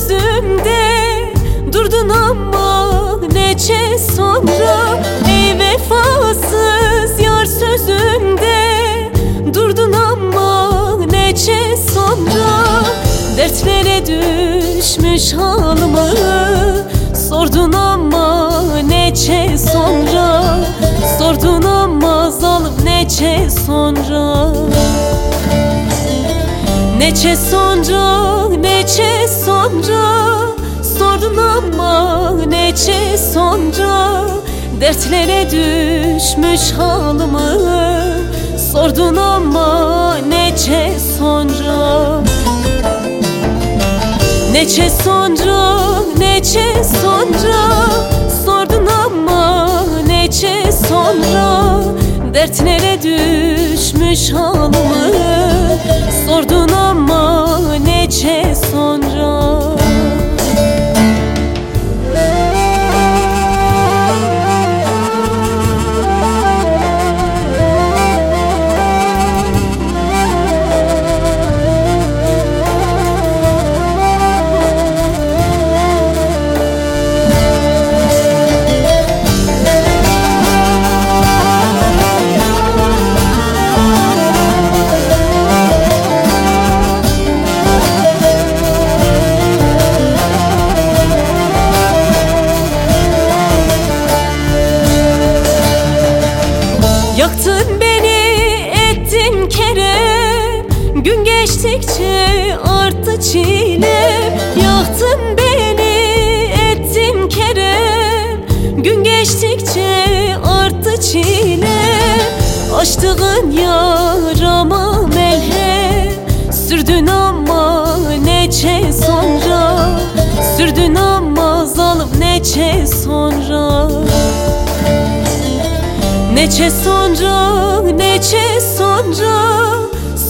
sözümde Durdun ama nece sonra? Ey vefasız yar sözümde Durdun ama nece sonra? Dertlere düşmüş halımı Neçe sonra, neçe sonra Sordun ama neçe sonra Dertlere düşmüş halımı. Sordun ama neçe sonra Neçe sonra, neçe sonra Sordun ama neçe sonra Dertlere düşmüş halımı Açtığın yarama melhem Sürdün ama neçe sonra? Sürdün ama zalim neçe sonra? Neçe sonra, neçe sonra?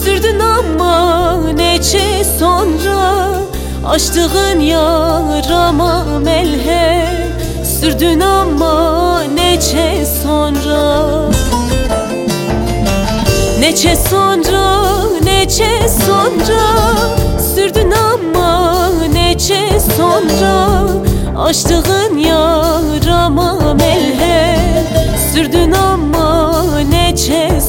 Sürdün ama neçe sonra? Açtığın yarama melhem Sürdün ama neçe sonra Neçe sonra, neçe sonra Sürdün ama neçe sonra Açtığın yarama melhem Sürdün ama neçe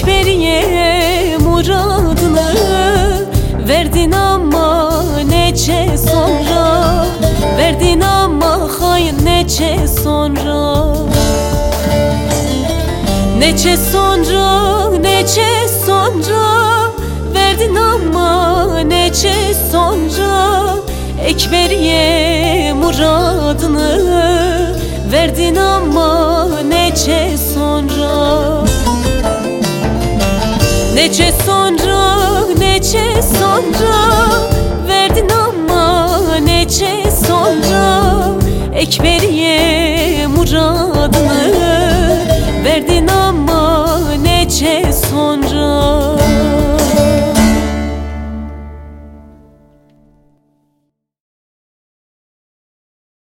Ekberiye muradını Verdin ama neçe sonra? Verdin ama hain neçe sonra? Neçe sonra, neçe sonra? Verdin ama neçe sonra? Ekberiye muradını Verdin ama neçe sonra Neçe sonra, neçe sonra Verdin ama neçe sonra Ekberiye